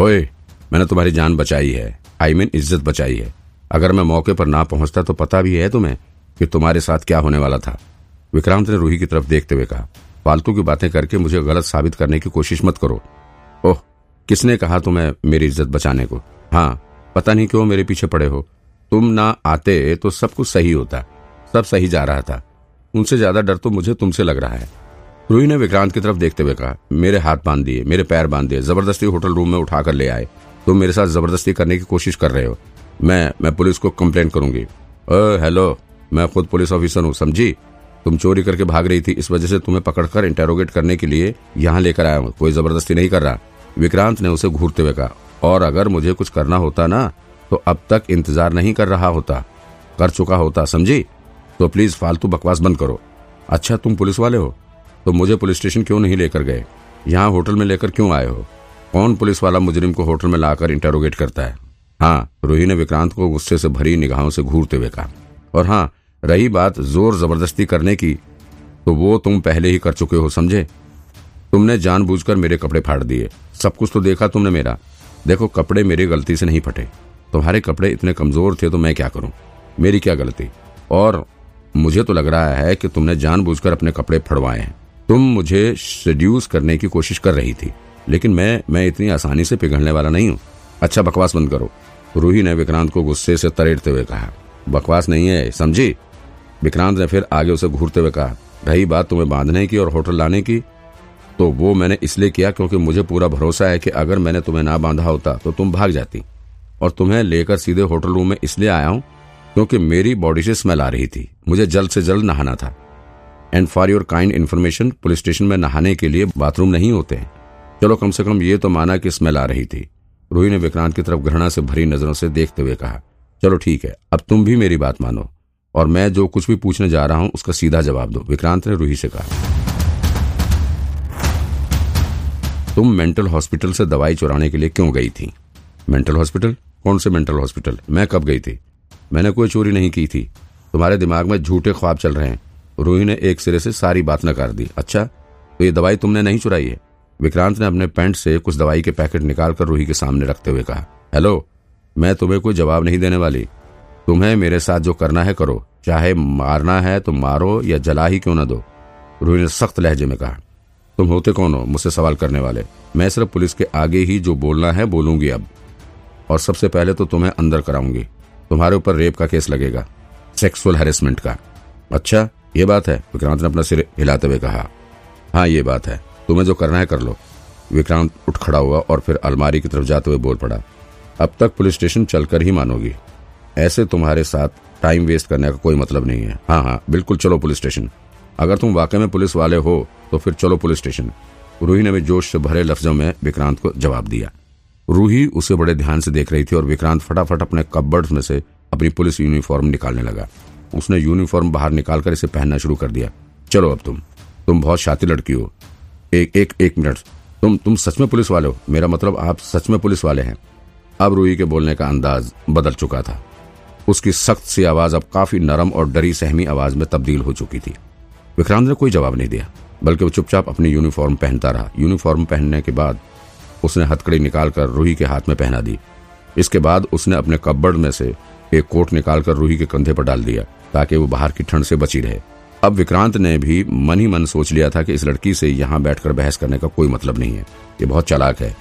ओए, मैंने तुम्हारी जान बचाई है। आई मीन इज़्ज़त बचाई है। अगर मैं मौके पर ना पहुँचता तो पता भी है तुम्हें कि तुम्हारे साथ क्या होने वाला था। विक्रांत ने रूही की तरफ़ देखते हुए कहा फालतू की बातें करके मुझे गलत साबित करने की कोशिश मत करो। ओह, किसने कहा तुम्हें मेरी इज़्ज़त बचाने को? हाँ पता नहीं क्यों मेरे पीछे पड़े हो। तुम ना आते तो सब कुछ सही होता, सब सही जा रहा था। उनसे ज़्यादा डर तो मुझे तुमसे लग रहा है। रूही ने विक्रांत की तरफ़ देखते हुए कहा, मेरे हाथ बाँध दिए, मेरे पैर बाँध दिए, ज़बरदस्ती होटल रूम में उठाकर ले आए। तुम मेरे साथ ज़बरदस्ती करने की कोशिश कर रहे हो। मैं मैं पुलिस को कंप्लेंट करूँगी। हेलो मैं खुद पुलिस ऑफिसर हूँ, समझी? तुम चोरी करके भाग रही थी, इस वजह से तुम्हें पकड़कर इंटेरोगेट करने के लिए यहाँ लेकर आया हूँ। कोई ज़बरदस्ती नहीं कर रहा। विक्रांत ने उसे घूरते हुए कहा, और अगर मुझे कुछ करना होता ना तो अब तक इंतज़ार नहीं कर रहा होता। कर चुका होता, समझी? तो प्लीज़ फालतू बकवास बंद करो। अच्छा तुम पुलिस वाले हो? तो मुझे पुलिस स्टेशन क्यों नहीं लेकर गए? यहाँ होटल में लेकर क्यों आए हो? कौन पुलिस वाला मुजरिम को होटल में लाकर इंटेरोगेट करता है? हाँ रूही ने विक्रांत को गुस्से से भरी निगाहों से घूरते हुए कहा। और हाँ रही बात ज़ोर ज़बरदस्ती करने की तो वो तुम पहले ही कर चुके हो, समझे? तुमने जानबूझकर मेरे कपड़े फाड़ दिए। सब कुछ तो देखा तुमने मेरा। देखो, कपड़े मेरी गलती से नहीं फटे। तुम्हारे कपड़े इतने कमज़ोर थे तो मैं क्या करूँ? मेरी क्या गलती? और मुझे तो लग रहा है कि तुमने जानबूझकर अपने कपड़े फड़वाए हैं। तुम मुझे सेड्यूस करने की कोशिश कर रही थी, लेकिन मैं मैं इतनी आसानी से पिघलने वाला नहीं हूँ। अच्छा बकवास बंद करो। रूही ने विक्रांत को गुस्से से तरेड़ते हुए कहा, बकवास नहीं है, समझी? विक्रांत ने फिर आगे उसे घूरते हुए कहा, रही बात तुम्हें बांधने की और होटल लाने की? तो वो मैंने इसलिए किया क्योंकि मुझे पूरा भरोसा है कि अगर मैंने तुम्हें ना बांधा होता तो तुम भाग जाती। और तुम्हें लेकर सीधे होटल रूम में इसलिए आया हूँ, क्योंकि मेरी बॉडी से स्मेल आ रही थी। मुझे जल्द से जल्द नहाना था। And for your kind information police station में नहाने के लिए बाथरूम नहीं होते हैं। चलो कम से कम ये तो माना कि स्मेल आ रही थी। रूही ने विक्रांत की तरफ़ घृणा से भरी नज़रों से देखते हुए कहा, चलो ठीक है, अब तुम भी मेरी बात मानो, और मैं जो कुछ भी पूछने जा रहा हूँ, उसका सीधा जवाब दो, विक्रांत ने रूही से कहा। तुम मेंटल हॉस्पिटल से दवाई चुराने के लिए क्यों गई थी? मेंटल हॉस्पिटल कौन से मेंटल हॉस्पिटल मैं कब गई थी? मैंने कोई चोरी नहीं की थी। तुम्हारे दिमाग में झूठे ख्वाब चल रहे हैं। रूही ने एक सिरे से सारी बात नकार दी। अच्छा तो ये दवाई तुमने नहीं चुराई है? विक्रांत ने अपने पैंट से कुछ दवाई के पैकेट निकालकर रूही के सामने रखते हुए कहा, हेलो, मैं तुम्हें कोई जवाब नहीं देने वाली। तुम्हें मेरे साथ जो करना है करो। चाहे मारना है तो मारो या जला ही क्यों ना दो। रूही ने सख्त लहजे में कहा, तुम होते कौन हो मुझसे सवाल करने वाले? मैं सिर्फ़ पुलिस के आगे ही जो बोलना है बोलूँगी अब। और सबसे पहले तो तुम्हें अंदर कराऊँगी। तुम्हारे ऊपर रेप का केस लगेगा, सेक्सुअल हेरेसमेंट का। अच्छा ये बात है, विक्रांत ने अपना सिर हिलाते हुए कहा। हाँ ये बात है। तुम्हें जो करना है कर लो। विक्रांत उठ खड़ा हुआ और फिर अलमारी की तरफ़ जाते हुए बोल पड़ा। अब तक पुलिस स्टेशन चलकर ही मानोगी। ऐसे तुम्हारे साथ टाइम वेस्ट करने का कोई मतलब नहीं है। हाँ हाँ बिल्कुल चलो पुलिस स्टेशन। अगर तुम वाकई में पुलिस वाले हो तो फिर चलो पुलिस स्टेशन। रूही ने भी जोश से भरे लफ्जों में विक्रांत को जवाब दिया। रूही उसे बड़े ध्यान से देख रही थी और विक्रांत फटाफट अपने कपबर्ड में से अपनी पुलिस यूनिफॉर्म निकालने लगा। उसने यूनिफॉर्म बाहर निकालकर इसे पहनना शुरू कर दिया। चलो अब तुम। तुम बहुत शाती लड़की हो। एक एक एक मिनट। तुम तुम सच में पुलिस वाले हो? मेरा मतलब आप सच में पुलिस वाले हैं। अब रूही के बोलने का अंदाज बदल चुका था। उसकी सख्त सी आवाज़ अब काफ़ी नरम और डरी सहमी आवाज़ में तब्दील हो चुकी थी। विक्रांत ने कोई जवाब नहीं दिया, बल्कि वो चुपचाप अपनी यूनिफॉर्म पहनता रहा। यूनिफॉर्म पहनने के बाद उसने हथकड़ी निकालकर रूही के हाथ में पहना दी। इसके बाद उसने अपने कब्बड़ में से एक कोट निकालकर रूही के कंधे पर डाल दिया, ताकि वो बाहर की ठंड से बची रहे। अब विक्रांत ने भी मन ही मन सोच लिया था कि इस लड़की से यहाँ बैठकर बहस करने का कोई मतलब नहीं है। ये बहुत चालाक है।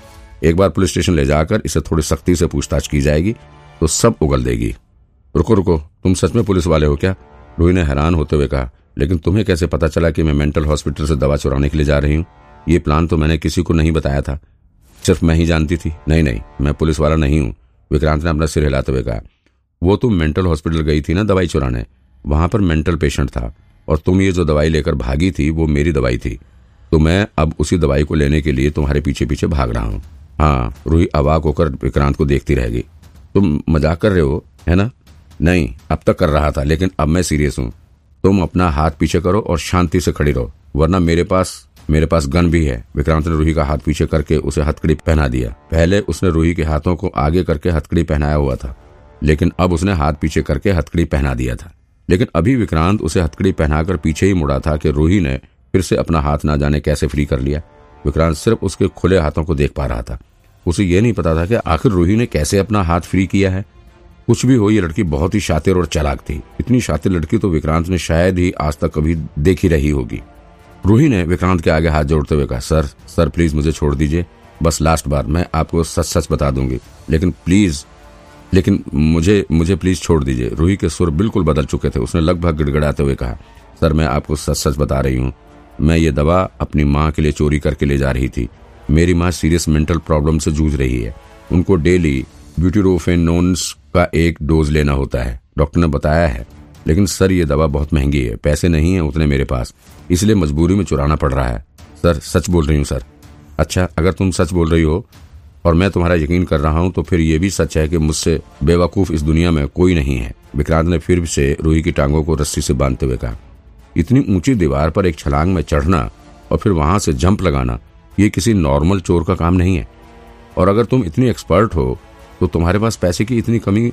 एक बार पुलिस स्टेशन ले जाकर इसे थोड़ी सख्ती से पूछताछ की जाएगी तो सब उगल देगी। रुको रुको, तुम सच में पुलिस वाले हो क्या? रूही ने हैरान होते हुए कहा, लेकिन तुम्हें कैसे पता चला कि मैं मेंटल हॉस्पिटल से दवा चुराने के लिए जा रही हूँ? ये प्लान तो मैंने किसी को नहीं बताया था। सिर्फ़ मैं ही जानती थी। नहीं नहीं, मैं पुलिस वाला नहीं हूँ। विक्रांत ने अपना सिर हिलाते हुए कहा वो तुम मेंटल हॉस्पिटल गई थी ना दवाई चुराने। वहाँ पर मेंटल पेशेंट था और तुम ये जो दवाई लेकर भागी थी, वो मेरी दवाई थी। तो मैं अब उसी दवाई को लेने के लिए तुम्हारे पीछे पीछे भाग रहा हूँ। हाँ रूही अवाक होकर विक्रांत को देखती रहेगी। तुम मज़ाक कर रहे हो, है ना? नहीं, अब तक कर रहा था, लेकिन अब मैं सीरियस हूँ। तुम अपना हाथ पीछे करो और शांति से खड़ी रहो, वरना मेरे पास मेरे पास गन भी है। विक्रांत ने रूही का हाथ पीछे करके उसे हथकड़ी पहना दिया। पहले उसने रूही के हाथों को आगे करके हथकड़ी पहनाया हुआ था। लेकिन अब उसने हाथ पीछे करके हथकड़ी पहना दिया था। लेकिन अभी विक्रांत उसे हथकड़ी पहनाकर पीछे ही मुड़ा था कि रूही ने फिर से अपना हाथ ना जाने कैसे फ्री कर लिया। विक्रांत सिर्फ़ उसके खुले हाथों को देख पा रहा था। उसे यह नहीं पता था कि आखिर रूही ने कैसे अपना हाथ फ्री किया है। कुछ भी हो, ये लड़की बहुत ही शातिर और चालाक थी। इतनी शातिर लड़की तो विक्रांत ने शायद ही आज तक कभी देखी रही होगी। रूही ने विक्रांत के आगे हाथ जोड़ते हुए कहा, सर सर प्लीज़ मुझे छोड़ दीजिए। बस लास्ट बार मैं आपको सच सच बता दूँगी। लेकिन प्लीज़ लेकिन मुझे मुझे प्लीज़ छोड़ दीजिए। रूही के सुर बिल्कुल बदल चुके थे। उसने लगभग गिड़गड़ाते हुए कहा, सर, मैं आपको सच सच बता रही हूँ। मैं ये दवा अपनी माँ के लिए चोरी करके ले जा रही थी। मेरी माँ सीरियस मेंटल प्रॉब्लम से जूझ रही है। उनको डेली ब्यूटीरोफेनोन्स का एक डोज लेना होता है। डॉक्टर ने बताया है। लेकिन सर, ये दवा बहुत महँगी है। पैसे नहीं है उतने मेरे पास। इसलिए मजबूरी में चुराना पड़ रहा है। सर, सच बोल रही हूँ, सर। अच्छा अगर तुम सच बोल रही हो और मैं तुम्हारा यकीन कर रहा हूँ तो फिर ये भी सच है कि मुझसे बेवकूफ़ इस दुनिया में कोई नहीं है। विक्रांत ने फिर से रूही की टांगों को रस्सी से बांधते हुए कहा, इतनी ऊँची दीवार पर एक छलांग में चढ़ना और फिर वहाँ से जंप लगाना, ये किसी नॉर्मल चोर का काम नहीं है। और अगर तुम इतनी एक्सपर्ट हो तो तुम्हारे पास पैसे की इतनी कमी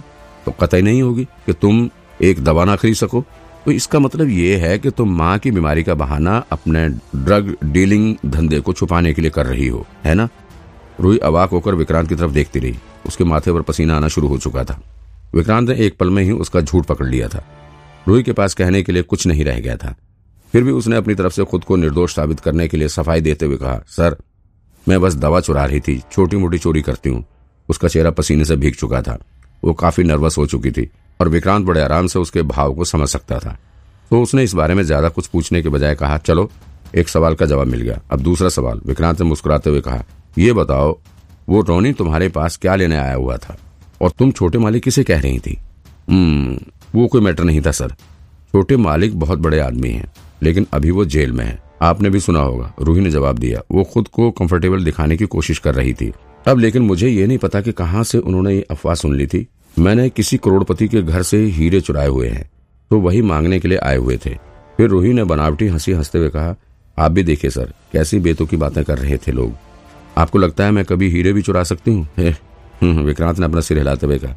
तो कतई नहीं होगी कि तुम एक दवा ना खरीद सको। तो इसका मतलब ये है कि तुम माँ की बीमारी का बहाना अपने ड्रग डीलिंग धंधे को छुपाने के लिए कर रही हो, है ना? रूही अवाक होकर विक्रांत की तरफ़ देखती रही। उसके माथे पर पसीना आना शुरू हो चुका था। विक्रांत ने एक पल में ही उसका झूठ पकड़ लिया था। रूही के पास कहने के लिए कुछ नहीं रह गया था। फिर भी उसने अपनी तरफ़ से खुद को निर्दोष साबित करने के लिए सफ़ाई देते हुए कहा, सर, मैं बस दवा चुरा रही थी छोटी मोटी चोरी करती हूँ। उसका चेहरा पसीने से भीग चुका था। वो काफ़ी नर्वस हो चुकी थी और विक्रांत बड़े आराम से उसके भाव को समझ सकता था। तो उसने इस बारे में ज़्यादा कुछ पूछने के बजाय कहा, चलो, एक सवाल का जवाब मिल गया। अब दूसरा सवाल। विक्रांत ने मुस्कुराते हुए कहा ये बताओ, वो टोनी तुम्हारे पास क्या लेने आया हुआ था? और तुम छोटे मालिक किसे कह रही थी? हम्म वो कोई मैटर नहीं था, सर। छोटे मालिक बहुत बड़े आदमी हैं, लेकिन अभी वो जेल में है। आपने भी सुना होगा, रूही ने जवाब दिया, वो खुद को कंफर्टेबल दिखाने की कोशिश कर रही थी। अब लेकिन मुझे ये नहीं पता कि कहाँ से उन्होंने ये अफवाह सुन ली थी। मैंने किसी करोड़पति के घर से हीरे चुराए हुए हैं तो वही मांगने के लिए आए हुए थे। फिर रूही ने बनावटी हँसी हँसते हुए कहा, आप भी देखिए, सर, कैसी बेतों की बातें कर रहे थे लोग। आपको लगता है मैं कभी हीरे भी चुरा सकती हूँ? हम्म, विक्रांत ने अपना सिर हिलाते हुए कहा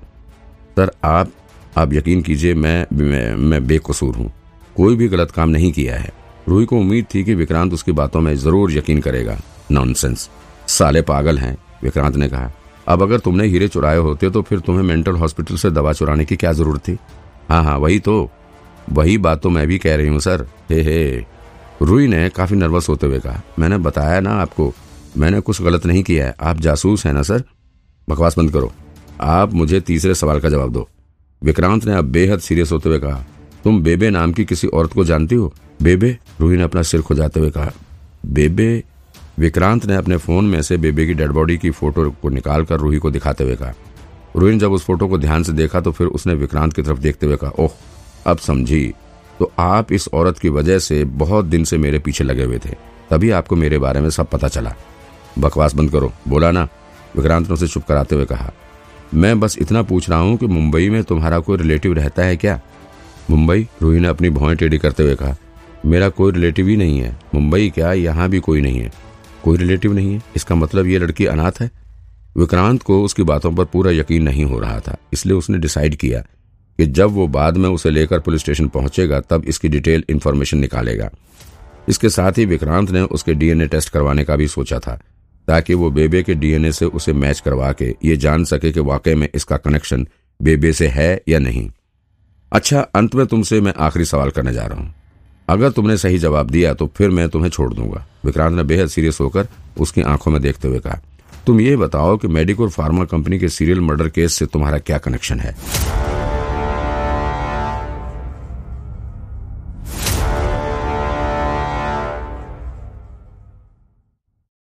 सर आप आप यकीन कीजिए मैं, मैं मैं बेकसूर हूँ। कोई भी गलत काम नहीं किया है। रूही को उम्मीद थी कि विक्रांत उसकी बातों में ज़रूर यकीन करेगा। नॉनसेंस साले पागल हैं विक्रांत ने कहा। अब अगर तुमने हीरे चुराए होते तो फिर तुम्हें मेंटल हॉस्पिटल से दवा चुराने की क्या ज़रूरत थी? हाँ हाँ वही तो। वही बात तो मैं भी कह रही हूँ सर। हे हे. रूही ने काफ़ी नर्वस होते हुए कहा मैंने बताया ना आपको मैंने कुछ गलत नहीं किया है। आप जासूस है ना, सर? बकवास बंद करो। आप मुझे तीसरे सवाल का जवाब दो। विक्रांत ने अब बेहद सीरियस होते हुए कहा, तुम बेबे नाम की किसी औरत को जानती हो? बेबे? रूही ने अपना सिर खुजाते हुए कहा, बेबे? विक्रांत ने अपने फ़ोन में से बेबे की डेड बॉडी की फ़ोटो को निकालकर रूही को दिखाते हुए कहा। रूही ने जब उस फ़ोटो को ध्यान से देखा तो फिर उसने विक्रांत की तरफ़ देखते हुए कहा, ओह, अब समझी। तो आप इस औरत की वजह से बहुत दिन से मेरे पीछे लगे हुए थे। तभी आपको मेरे बारे में सब पता चला। बकवास बंद करो। बोला ना। विक्रांत ने उसे चुप कराते हुए कहा, मैं बस इतना पूछ रहा हूँ कि मुंबई में तुम्हारा कोई रिलेटिव रहता है क्या? मुंबई? रूही ने अपनी भौएँ टेढ़ी करते हुए कहा, मेरा कोई रिलेटिव ही नहीं है। मुंबई क्या? यहाँ भी कोई नहीं है। कोई रिलेटिव नहीं है? इसका मतलब ये लड़की अनाथ है? विक्रांत को उसकी बातों पर पूरा यकीन नहीं हो रहा था, इसलिए उसने डिसाइड किया कि जब वो बाद में उसे लेकर पुलिस स्टेशन पहुंचेगा, तब इसकी डिटेल इन्फॉर्मेशन निकालेगा। इसके साथ ही विक्रांत ने उसके डीएनए टेस्ट करवाने का भी सोचा था। ताकि वो बेबे के डीएनए से उसे मैच करवा के ये जान सके कि वाकई में इसका कनेक्शन बेबे से है या नहीं। अच्छा अंत में तुमसे मैं आखिरी सवाल करने जा रहा हूँ। अगर तुमने सही जवाब दिया तो फिर मैं तुम्हें छोड़ दूँगा। विक्रांत ने बेहद सीरियस होकर उसकी आँखों में देखते हुए कहा, तुम ये बताओ कि मेडिकोर फार्मा कंपनी के सीरियल मर्डर केस से तुम्हारा क्या कनेक्शन है?